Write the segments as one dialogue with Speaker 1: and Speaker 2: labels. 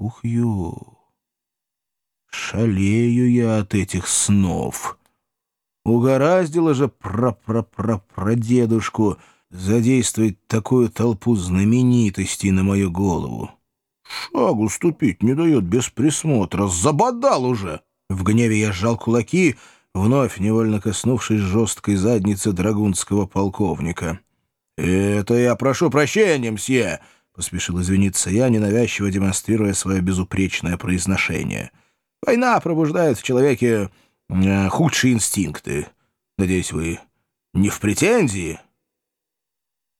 Speaker 1: Ух, ё! Шалею я от этих снов. Угораздило же про-про-про-прадедушку задействовать такую толпу знаменитостей на мою голову. Шагу ступить не дает без присмотра. Забодал уже! В гневе я сжал кулаки, вновь невольно коснувшись жесткой задницы драгунского полковника. «Это я прошу прощения, мсье!» — поспешил извиниться я, ненавязчиво демонстрируя свое безупречное произношение. «Война пробуждает в человеке э, худшие инстинкты. Надеюсь, вы не в претензии?»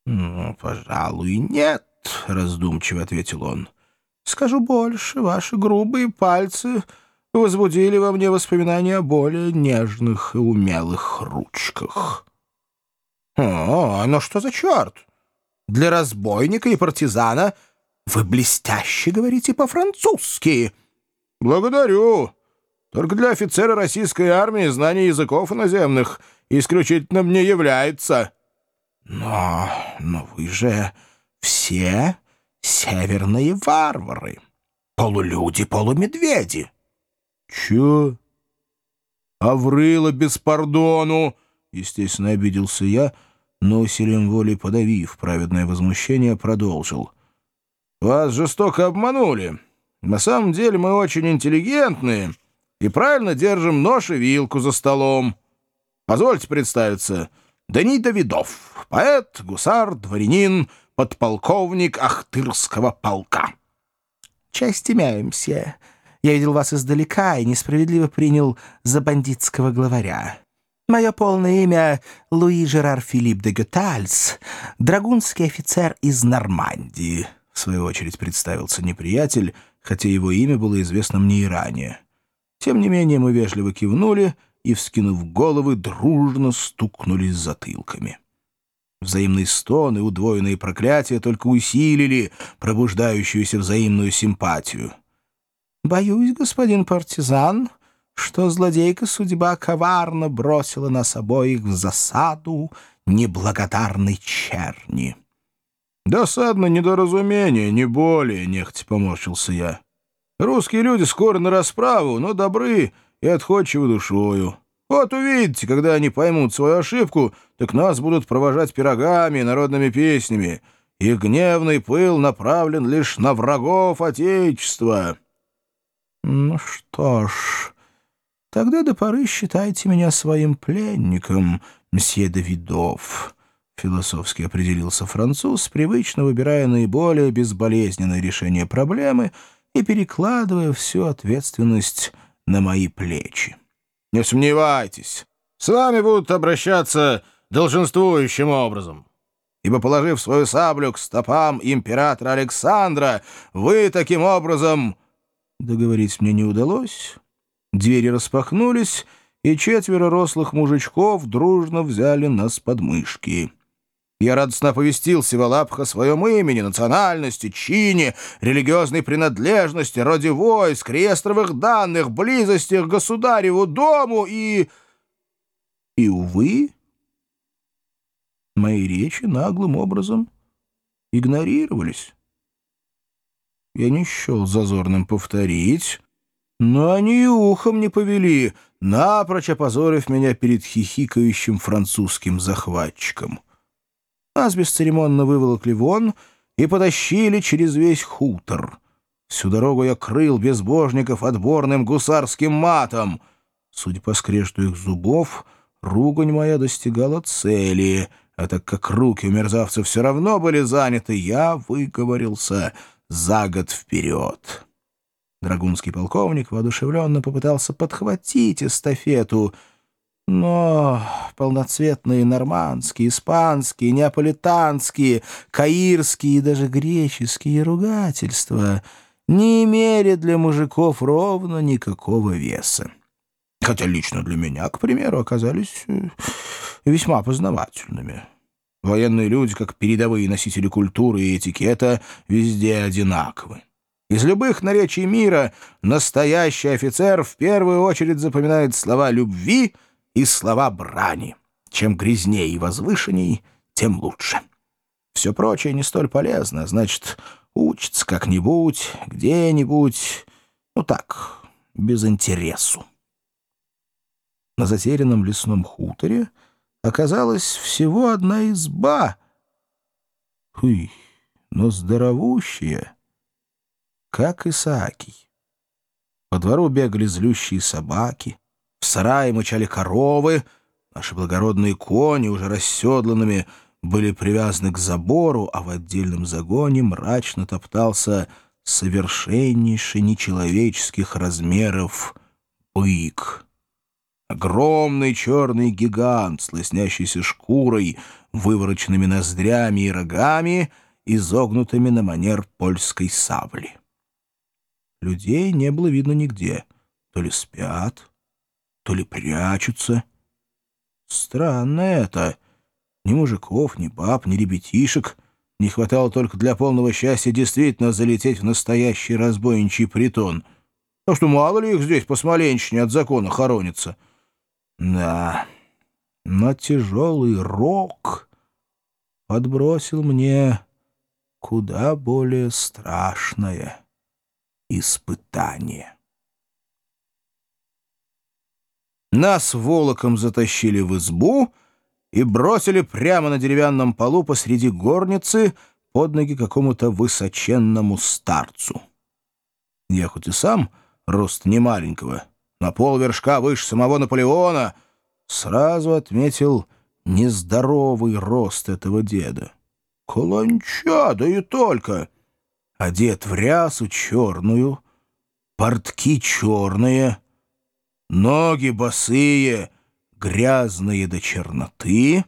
Speaker 1: «Ну, пожалуй, нет», — раздумчиво ответил он. «Скажу больше, ваши грубые пальцы возбудили во мне воспоминания о более нежных и умелых ручках». «О, ну что за черт? Для разбойника и партизана вы блестяще говорите по-французски». «Благодарю. Только для офицера российской армии знание языков иноземных исключительно не является». «Но, но вы же все северные варвары, полулюди-полумедведи». «Чё? Аврыла без пардону!» Естественно, обиделся я, но усилием воли подавив праведное возмущение, продолжил. «Вас жестоко обманули. На самом деле мы очень интеллигентные и правильно держим нож и вилку за столом. Позвольте представиться. Дани Давидов, поэт, гусар, дворянин, подполковник Ахтырского полка». «Часть мсье. Я видел вас издалека и несправедливо принял за бандитского главаря». Мое полное имя — Луи Жерар Филипп де Гетальс, драгунский офицер из Нормандии. В свою очередь представился неприятель, хотя его имя было известно мне и ранее. Тем не менее мы вежливо кивнули и, вскинув головы, дружно стукнулись затылками. Взаимные стоны, удвоенные проклятия только усилили пробуждающуюся взаимную симпатию. «Боюсь, господин партизан», что злодейка судьба коварно бросила нас обоих в засаду неблагодарной черни.
Speaker 2: «Досадно недоразумение, не более», — нехотя поморщился я. «Русские люди скоро на расправу, но добры и отходчивы душою. Вот увидите, когда они поймут свою ошибку, так нас будут провожать пирогами и народными песнями. Их гневный пыл направлен лишь на врагов Отечества».
Speaker 1: «Ну что ж...» Тогда до поры считайте меня своим пленником, мсье Давидов. Философски определился француз, привычно выбирая наиболее безболезненное решение проблемы и перекладывая всю ответственность на мои плечи.
Speaker 2: «Не сомневайтесь, с вами будут обращаться долженствующим образом, ибо, положив свою саблю к стопам императора Александра, вы таким образом...»
Speaker 1: Договорить мне не удалось... Двери распахнулись, и четверо рослых мужичков дружно взяли нас под мышки. Я радостно оповестил Севалапха о своем имени, национальности, чине, религиозной принадлежности, роде войск, реестровых данных, близости к государеву дому и... И, увы, мои речи наглым образом игнорировались. Я не счел зазорным повторить но они и ухом не повели, напрочь опозорив меня перед хихикающим французским захватчиком. Нас бесцеремонно выволокли вон и потащили через весь хутор. Всю дорогу я крыл безбожников отборным гусарским матом. Судя по скрежету их зубов, ругань моя достигала цели, а так как руки у мерзавцев все равно были заняты, я выговорился за год вперед». Драгунский полковник воодушевленно попытался подхватить эстафету, но полноцветные нормандские, испанские, неаполитанские, каирские и даже греческие ругательства не имели для мужиков ровно никакого веса. Хотя лично для меня, к примеру, оказались э, весьма познавательными. Военные люди, как передовые носители культуры и этикета, везде одинаковы. Из любых наречий мира настоящий офицер в первую очередь запоминает слова любви и слова брани. Чем грязнее и возвышенней, тем лучше. Все прочее не столь полезно, значит, учится как-нибудь, где-нибудь, ну так, без интересу. На затерянном лесном хуторе оказалась всего одна изба. Хуй, но здоровущая, как Исаакий. По двору бегали злющие собаки, в сарае мычали коровы, наши благородные кони, уже расседланными, были привязаны к забору, а в отдельном загоне мрачно топтался совершеннейший нечеловеческих размеров бык. Огромный черный гигант с шкурой, вывороченными ноздрями и рогами, изогнутыми на манер польской сабли. Людей не было видно нигде. То ли спят, то ли прячутся. Странно это. Ни мужиков, ни баб, ни ребятишек. Не хватало только для полного счастья действительно залететь в настоящий разбойничий притон. Ну что, мало ли их здесь по Смоленщине от закона хоронится. Да, но тяжелый рок подбросил мне куда более страшное испытание. Нас волоком затащили в избу и бросили прямо на деревянном полу посреди горницы под ноги какому-то высоченному старцу. Я хоть и сам рост не маленького, на пол вершка выше самого Наполеона, сразу отметил нездоровый рост этого деда. Каланча, да и только! Одет в рясу черную, портки черные — ноги босые, грязные до черноты,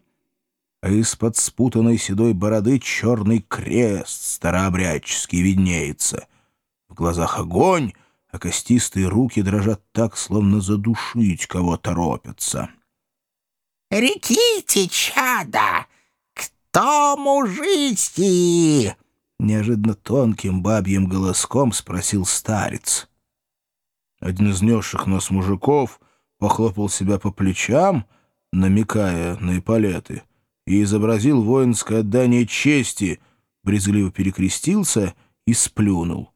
Speaker 1: а из-под спутанной седой бороды черный крест старообрядческий виднеется. В глазах огонь, а костистые руки дрожат так, словно задушить кого торопятся.
Speaker 3: «Реките, чада! Кто мужисти?»
Speaker 1: Неожиданно тонким бабьим голоском спросил старец. Один из несших нас мужиков похлопал себя по плечам, намекая на эполеты, и изобразил воинское отдание чести, брезгливо перекрестился и сплюнул.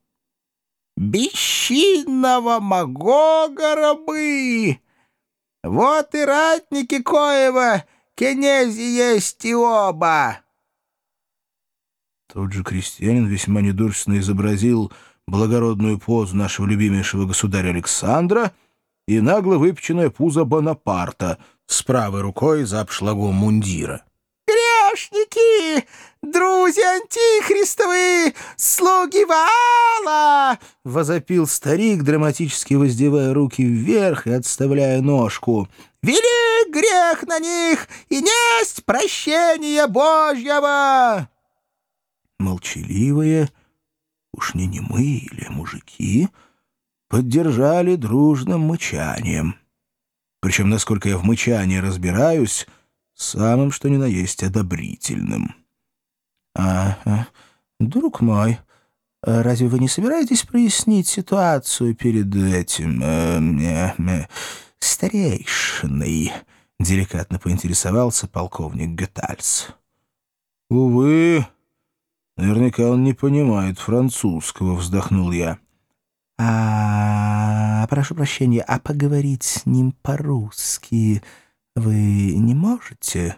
Speaker 3: «Бесчинного Магога рабы! Вот и ратники Коева, князь есть и оба!»
Speaker 1: Тот же крестьянин весьма недурственно изобразил благородную позу нашего любимейшего государя Александра и нагло выпеченное пузо Бонапарта с правой рукой за обшлагом мундира.
Speaker 3: «Грешники! Друзья антихристовы! Слуги вала!» — возопил старик, драматически воздевая руки вверх и отставляя ножку. «Велик грех на них, и несть прощения Божьего!»
Speaker 1: Молчаливые, уж не мы или мужики, поддержали дружным мычанием. Причем, насколько я в мычании разбираюсь, самым что ни на есть одобрительным. «А, друг мой, а разве вы не собираетесь прояснить ситуацию перед этим... Э, э, э, старейшиной?» — деликатно поинтересовался полковник Гетальс. «Увы, Наверняка он не понимает французского, вздохнул я. А, прошу прощения, а поговорить с ним по-русски вы не можете?